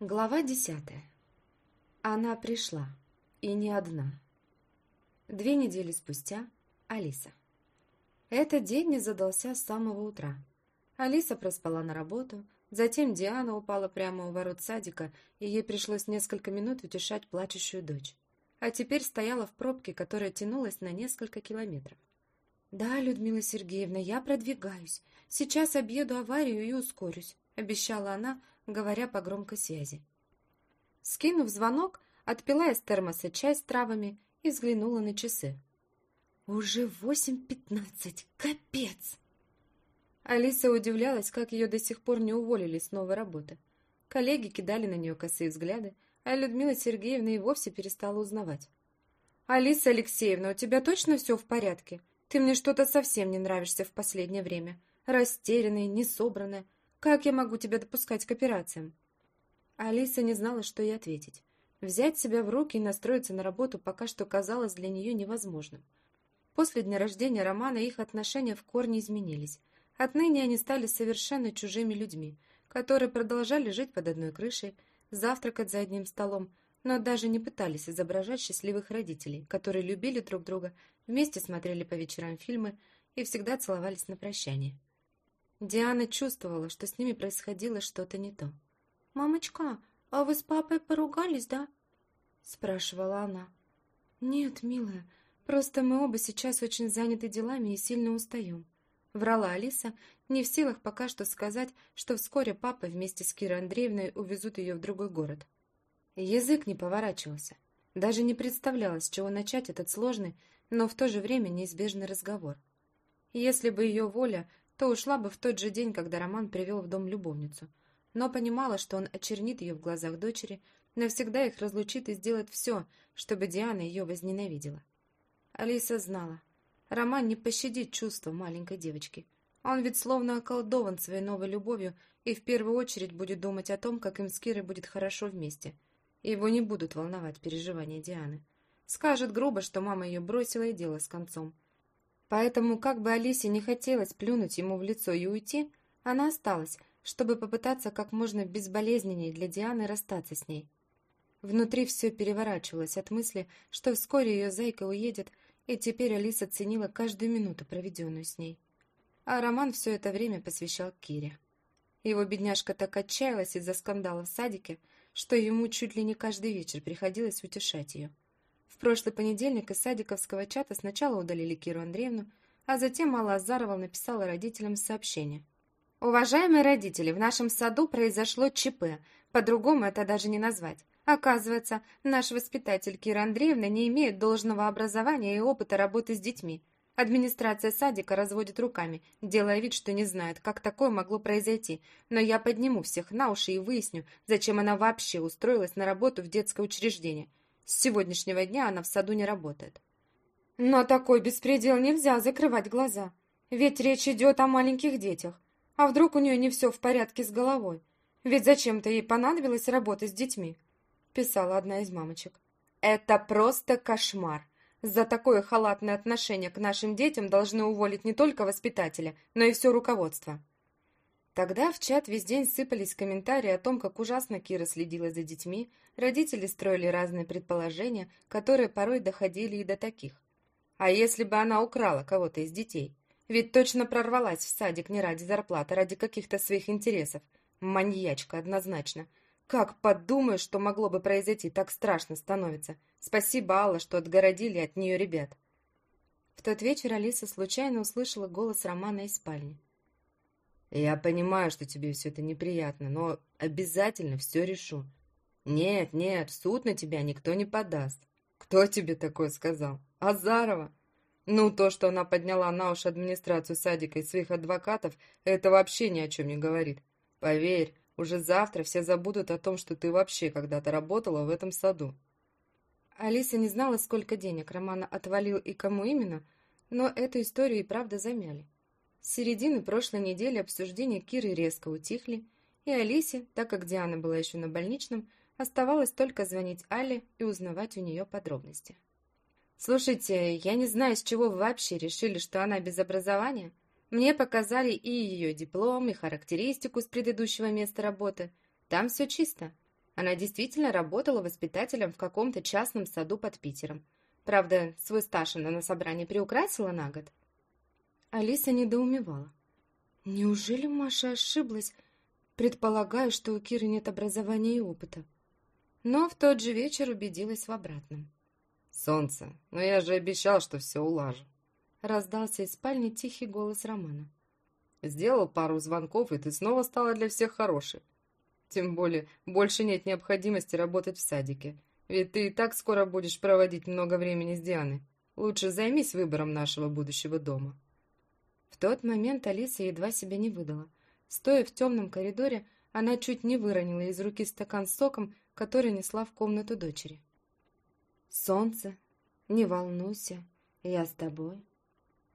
Глава десятая. Она пришла. И не одна. Две недели спустя. Алиса. Этот день не задался с самого утра. Алиса проспала на работу, затем Диана упала прямо у ворот садика, и ей пришлось несколько минут утешать плачущую дочь. А теперь стояла в пробке, которая тянулась на несколько километров. «Да, Людмила Сергеевна, я продвигаюсь. Сейчас объеду аварию и ускорюсь», — обещала она, говоря по громкой связи. Скинув звонок, отпила из термоса чай с травами и взглянула на часы. «Уже восемь пятнадцать! Капец!» Алиса удивлялась, как ее до сих пор не уволили с новой работы. Коллеги кидали на нее косые взгляды, а Людмила Сергеевна и вовсе перестала узнавать. «Алиса Алексеевна, у тебя точно все в порядке? Ты мне что-то совсем не нравишься в последнее время. Растерянная, несобранная. Как я могу тебя допускать к операциям?» Алиса не знала, что ей ответить. Взять себя в руки и настроиться на работу пока что казалось для нее невозможным. После дня рождения Романа их отношения в корне изменились. Отныне они стали совершенно чужими людьми, которые продолжали жить под одной крышей, завтракать за одним столом, но даже не пытались изображать счастливых родителей, которые любили друг друга, вместе смотрели по вечерам фильмы и всегда целовались на прощание. Диана чувствовала, что с ними происходило что-то не то. «Мамочка, а вы с папой поругались, да?» спрашивала она. «Нет, милая, просто мы оба сейчас очень заняты делами и сильно устаем», врала Алиса, не в силах пока что сказать, что вскоре папа вместе с Кирой Андреевной увезут ее в другой город. Язык не поворачивался. Даже не представляла, с чего начать этот сложный, но в то же время неизбежный разговор. Если бы ее воля, то ушла бы в тот же день, когда Роман привел в дом любовницу, но понимала, что он очернит ее в глазах дочери, навсегда их разлучит и сделает все, чтобы Диана ее возненавидела. Алиса знала, Роман не пощадит чувства маленькой девочки. Он ведь словно околдован своей новой любовью и в первую очередь будет думать о том, как им с Кирой будет хорошо вместе. Его не будут волновать переживания Дианы. Скажет грубо, что мама ее бросила и дело с концом. Поэтому, как бы Алисе не хотелось плюнуть ему в лицо и уйти, она осталась, чтобы попытаться как можно безболезненнее для Дианы расстаться с ней. Внутри все переворачивалось от мысли, что вскоре ее зайка уедет, и теперь Алиса ценила каждую минуту, проведенную с ней. А Роман все это время посвящал Кире. Его бедняжка так отчаялась из-за скандала в садике, что ему чуть ли не каждый вечер приходилось утешать ее. В прошлый понедельник из садиковского чата сначала удалили Киру Андреевну, а затем Алла Азарова написала родителям сообщение. «Уважаемые родители, в нашем саду произошло ЧП, по-другому это даже не назвать. Оказывается, наш воспитатель Кира Андреевна не имеет должного образования и опыта работы с детьми. Администрация садика разводит руками, делая вид, что не знает, как такое могло произойти, но я подниму всех на уши и выясню, зачем она вообще устроилась на работу в детское учреждение. С сегодняшнего дня она в саду не работает. Но такой беспредел нельзя закрывать глаза. Ведь речь идет о маленьких детях. А вдруг у нее не все в порядке с головой? Ведь зачем-то ей понадобилось работать с детьми, писала одна из мамочек. Это просто кошмар. За такое халатное отношение к нашим детям должны уволить не только воспитателя, но и все руководство. Тогда в чат весь день сыпались комментарии о том, как ужасно Кира следила за детьми, родители строили разные предположения, которые порой доходили и до таких. А если бы она украла кого-то из детей? Ведь точно прорвалась в садик не ради зарплаты, а ради каких-то своих интересов. Маньячка однозначно. Как подумаешь, что могло бы произойти, так страшно становится. Спасибо, Алла, что отгородили от нее ребят. В тот вечер Алиса случайно услышала голос Романа из спальни. Я понимаю, что тебе все это неприятно, но обязательно все решу. Нет, нет, в суд на тебя никто не подаст. Кто тебе такое сказал? Азарова? Ну, то, что она подняла на уши администрацию садика и своих адвокатов, это вообще ни о чем не говорит. Поверь, уже завтра все забудут о том, что ты вообще когда-то работала в этом саду. Алиса не знала, сколько денег Романа отвалил и кому именно, но эту историю и правда замяли. С середины прошлой недели обсуждения Киры резко утихли, и Алисе, так как Диана была еще на больничном, оставалось только звонить Але и узнавать у нее подробности. «Слушайте, я не знаю, с чего вы вообще решили, что она без образования. Мне показали и ее диплом, и характеристику с предыдущего места работы. Там все чисто. Она действительно работала воспитателем в каком-то частном саду под Питером. Правда, свой стаж она на собрании приукрасила на год. Алиса недоумевала. Неужели Маша ошиблась, предполагая, что у Киры нет образования и опыта? Но в тот же вечер убедилась в обратном. «Солнце, но я же обещал, что все улажу», — раздался из спальни тихий голос Романа. «Сделал пару звонков, и ты снова стала для всех хорошей. Тем более, больше нет необходимости работать в садике, ведь ты и так скоро будешь проводить много времени с Дианой. Лучше займись выбором нашего будущего дома». В тот момент Алиса едва себя не выдала. Стоя в темном коридоре, она чуть не выронила из руки стакан с соком, который несла в комнату дочери. «Солнце, не волнуйся, я с тобой.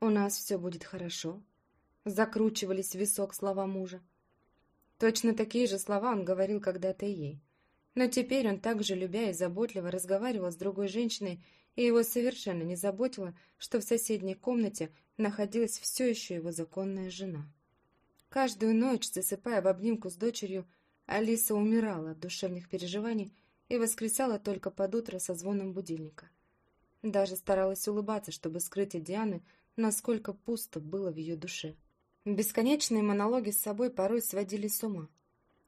У нас все будет хорошо», — закручивались в висок слова мужа. Точно такие же слова он говорил когда-то ей. Но теперь он также, любя и заботливо, разговаривал с другой женщиной, и его совершенно не заботило, что в соседней комнате находилась все еще его законная жена. Каждую ночь, засыпая в обнимку с дочерью, Алиса умирала от душевных переживаний и воскресала только под утро со звоном будильника. Даже старалась улыбаться, чтобы скрыть от Дианы, насколько пусто было в ее душе. Бесконечные монологи с собой порой сводили с ума.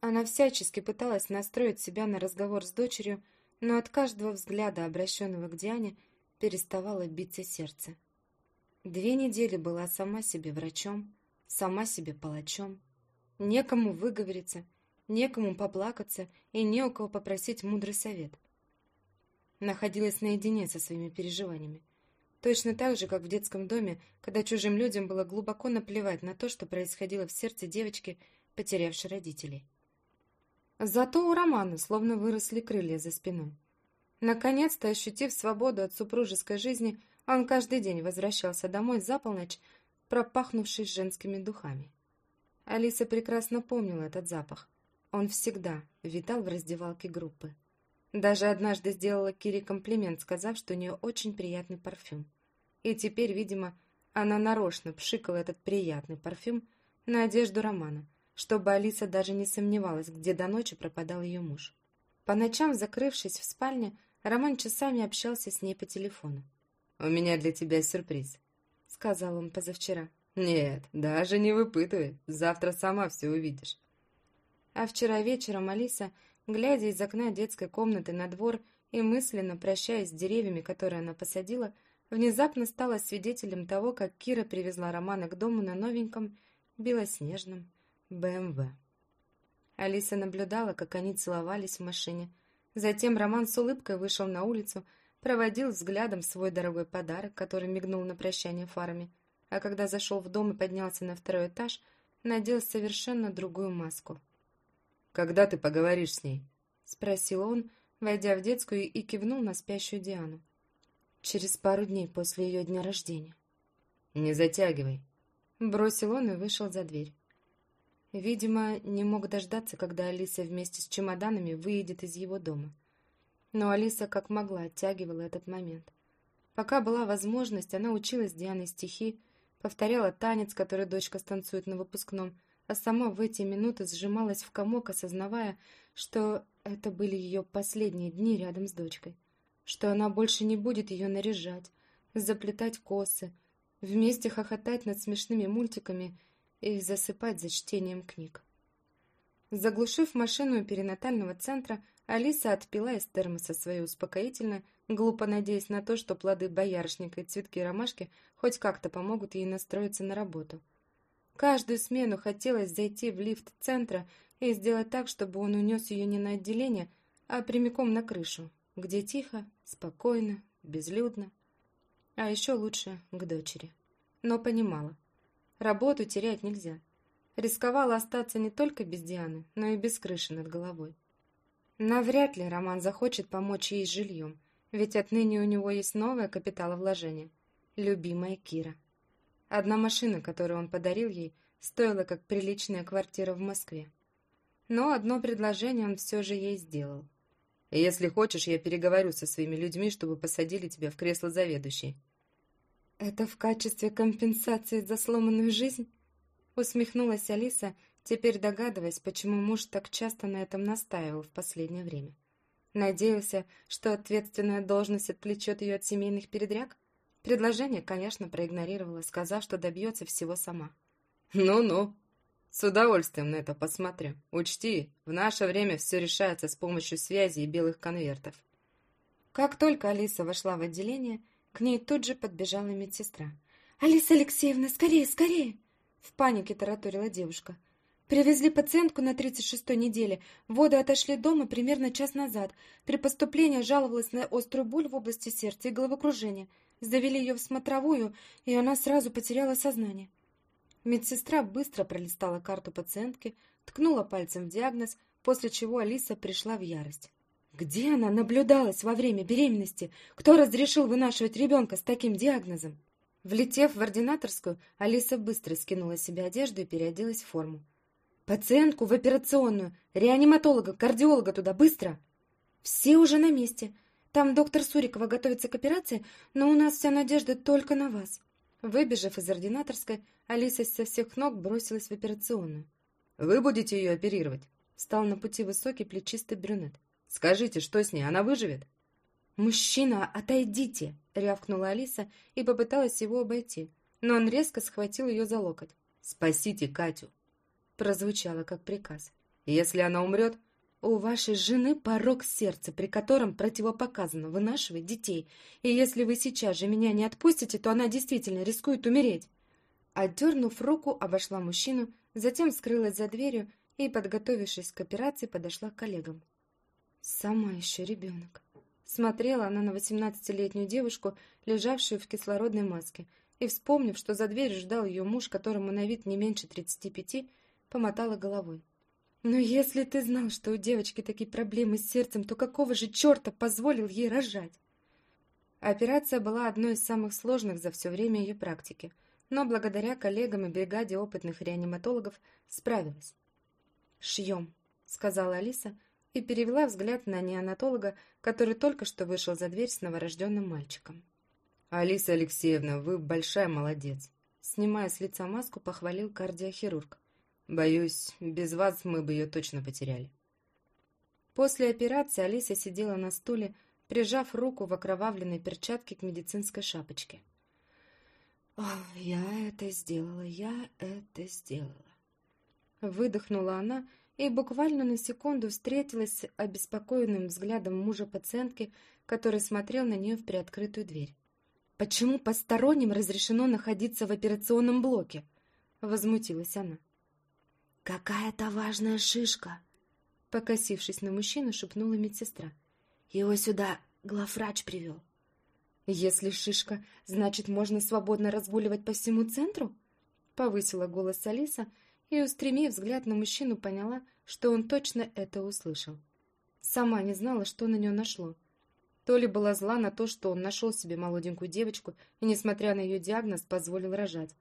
Она всячески пыталась настроить себя на разговор с дочерью, но от каждого взгляда, обращенного к Диане, переставало биться сердце. Две недели была сама себе врачом, сама себе палачом. Некому выговориться, некому поплакаться и не у кого попросить мудрый совет. Находилась наедине со своими переживаниями. Точно так же, как в детском доме, когда чужим людям было глубоко наплевать на то, что происходило в сердце девочки, потерявшей родителей. Зато у Романа словно выросли крылья за спиной. Наконец-то, ощутив свободу от супружеской жизни, он каждый день возвращался домой за полночь, пропахнувший женскими духами. Алиса прекрасно помнила этот запах. Он всегда витал в раздевалке группы. Даже однажды сделала Кире комплимент, сказав, что у нее очень приятный парфюм. И теперь, видимо, она нарочно пшикала этот приятный парфюм на одежду Романа, чтобы Алиса даже не сомневалась, где до ночи пропадал ее муж. По ночам, закрывшись в спальне, Роман часами общался с ней по телефону. «У меня для тебя сюрприз», — сказал он позавчера. «Нет, даже не выпытывай, завтра сама все увидишь». А вчера вечером Алиса, глядя из окна детской комнаты на двор и мысленно прощаясь с деревьями, которые она посадила, внезапно стала свидетелем того, как Кира привезла Романа к дому на новеньком белоснежном БМВ. Алиса наблюдала, как они целовались в машине. Затем Роман с улыбкой вышел на улицу, проводил взглядом свой дорогой подарок, который мигнул на прощание фарами, а когда зашел в дом и поднялся на второй этаж, надел совершенно другую маску — когда ты поговоришь с ней?» — спросил он, войдя в детскую и кивнул на спящую Диану. «Через пару дней после ее дня рождения». «Не затягивай», — бросил он и вышел за дверь. Видимо, не мог дождаться, когда Алиса вместе с чемоданами выйдет из его дома. Но Алиса как могла оттягивала этот момент. Пока была возможность, она училась Дианой стихи, повторяла танец, который дочка станцует на выпускном, а сама в эти минуты сжималась в комок, осознавая, что это были ее последние дни рядом с дочкой, что она больше не будет ее наряжать, заплетать косы, вместе хохотать над смешными мультиками и засыпать за чтением книг. Заглушив машину перинатального центра, Алиса отпила из термоса свое успокоительное, глупо надеясь на то, что плоды боярышника и цветки ромашки хоть как-то помогут ей настроиться на работу – Каждую смену хотелось зайти в лифт центра и сделать так, чтобы он унес ее не на отделение, а прямиком на крышу, где тихо, спокойно, безлюдно. А еще лучше к дочери. Но понимала, работу терять нельзя. Рисковала остаться не только без Дианы, но и без крыши над головой. Навряд ли Роман захочет помочь ей с жильем, ведь отныне у него есть новое капиталовложение – любимая Кира. Одна машина, которую он подарил ей, стоила как приличная квартира в Москве. Но одно предложение он все же ей сделал. «Если хочешь, я переговорю со своими людьми, чтобы посадили тебя в кресло заведующей». «Это в качестве компенсации за сломанную жизнь?» Усмехнулась Алиса, теперь догадываясь, почему муж так часто на этом настаивал в последнее время. Надеялся, что ответственная должность отвлечет ее от семейных передряг? Предложение, конечно, проигнорировала, сказав, что добьется всего сама. «Ну-ну, с удовольствием на это посмотрю. Учти, в наше время все решается с помощью связи и белых конвертов». Как только Алиса вошла в отделение, к ней тут же подбежала медсестра. «Алиса Алексеевна, скорее, скорее!» В панике тараторила девушка. «Привезли пациентку на 36-й неделе. Воды отошли дома примерно час назад. При поступлении жаловалась на острую боль в области сердца и головокружение. Завели ее в смотровую, и она сразу потеряла сознание». Медсестра быстро пролистала карту пациентки, ткнула пальцем в диагноз, после чего Алиса пришла в ярость. Где она наблюдалась во время беременности? Кто разрешил вынашивать ребенка с таким диагнозом? Влетев в ординаторскую, Алиса быстро скинула себе одежду и переоделась в форму. «Пациентку в операционную! Реаниматолога, кардиолога туда! Быстро!» «Все уже на месте. Там доктор Сурикова готовится к операции, но у нас вся надежда только на вас». Выбежав из ординаторской, Алиса со всех ног бросилась в операционную. «Вы будете ее оперировать?» Стал на пути высокий плечистый брюнет. Скажите, что с ней? Она выживет?» «Мужчина, отойдите!» — рявкнула Алиса и попыталась его обойти, но он резко схватил ее за локоть. «Спасите Катю!» — прозвучало как приказ. «Если она умрет...» «У вашей жены порог сердца, при котором противопоказано вынашивать детей, и если вы сейчас же меня не отпустите, то она действительно рискует умереть!» Отдернув руку, обошла мужчину, затем скрылась за дверью и, подготовившись к операции, подошла к коллегам. Сама еще ребенок. Смотрела она на восемнадцатилетнюю девушку, лежавшую в кислородной маске, и, вспомнив, что за дверью ждал ее муж, которому на вид не меньше тридцати пяти, помотала головой. «Но если ты знал, что у девочки такие проблемы с сердцем, то какого же черта позволил ей рожать?» Операция была одной из самых сложных за все время ее практики, но благодаря коллегам и бригаде опытных реаниматологов справилась. «Шьем», — сказала Алиса, и перевела взгляд на неонатолога, который только что вышел за дверь с новорожденным мальчиком. «Алиса Алексеевна, вы большая молодец!» Снимая с лица маску, похвалил кардиохирург. «Боюсь, без вас мы бы ее точно потеряли». После операции Алиса сидела на стуле, прижав руку в окровавленной перчатке к медицинской шапочке. «Ох, я это сделала, я это сделала!» Выдохнула она и буквально на секунду встретилась с обеспокоенным взглядом мужа пациентки, который смотрел на нее в приоткрытую дверь. «Почему посторонним разрешено находиться в операционном блоке?» — возмутилась она. «Какая-то важная шишка!» Покосившись на мужчину, шепнула медсестра. «Его сюда главврач привел». «Если шишка, значит, можно свободно разгуливать по всему центру?» Повысила голос Алиса — и, устремив взгляд на мужчину, поняла, что он точно это услышал. Сама не знала, что на нее нашло. То ли была зла на то, что он нашел себе молоденькую девочку и, несмотря на ее диагноз, позволил рожать,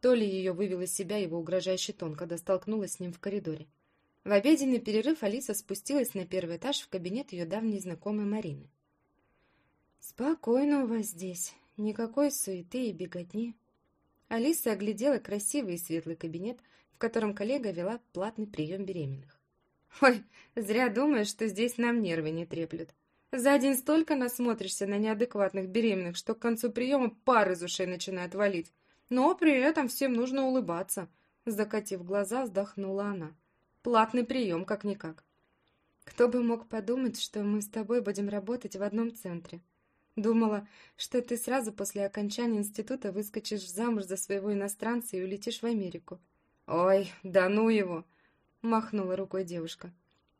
то ли ее вывел из себя его угрожающий тон, когда столкнулась с ним в коридоре. В обеденный перерыв Алиса спустилась на первый этаж в кабинет ее давней знакомой Марины. «Спокойно у вас здесь, никакой суеты и беготни». Алиса оглядела красивый и светлый кабинет, котором коллега вела платный прием беременных. «Ой, зря думаешь, что здесь нам нервы не треплют. За день столько насмотришься на неадекватных беременных, что к концу приема пар из ушей начинает валить. Но при этом всем нужно улыбаться». Закатив глаза, вздохнула она. «Платный прием, как-никак». «Кто бы мог подумать, что мы с тобой будем работать в одном центре?» Думала, что ты сразу после окончания института выскочишь замуж за своего иностранца и улетишь в Америку. «Ой, да ну его!» — махнула рукой девушка.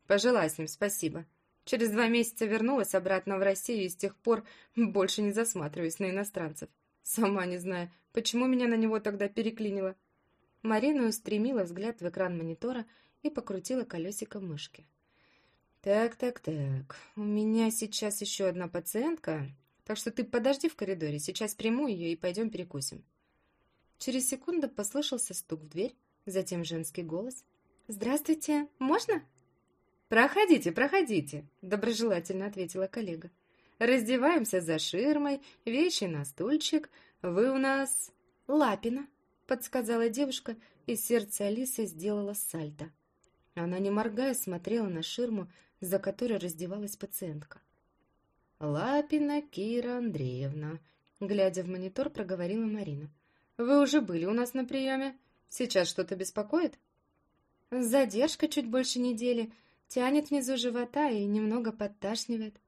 «Пожила с ним, спасибо. Через два месяца вернулась обратно в Россию и с тех пор больше не засматриваюсь на иностранцев. Сама не знаю, почему меня на него тогда переклинило». Марина устремила взгляд в экран монитора и покрутила колесико мышки. «Так, так, так, у меня сейчас еще одна пациентка, так что ты подожди в коридоре, сейчас приму ее и пойдем перекусим». Через секунду послышался стук в дверь, Затем женский голос. «Здравствуйте, можно?» «Проходите, проходите», — доброжелательно ответила коллега. «Раздеваемся за ширмой, вещи на стульчик. Вы у нас...» «Лапина», — подсказала девушка, и сердце Алисы сделало сальто. Она, не моргая, смотрела на ширму, за которой раздевалась пациентка. «Лапина Кира Андреевна», — глядя в монитор, проговорила Марина. «Вы уже были у нас на приеме? Сейчас что-то беспокоит?» «Задержка чуть больше недели. Тянет внизу живота и немного подташнивает».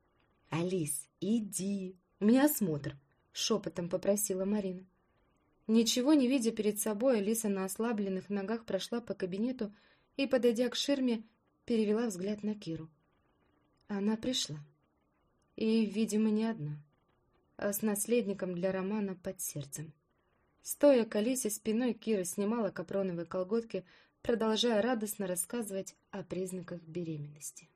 «Алис, иди, у меня осмотр», — шепотом попросила Марина. Ничего не видя перед собой, Алиса на ослабленных ногах прошла по кабинету и, подойдя к ширме, перевела взгляд на Киру. Она пришла. И, видимо, не одна, а с наследником для романа под сердцем. Стоя к Алисе спиной, Кира снимала капроновые колготки, продолжая радостно рассказывать о признаках беременности.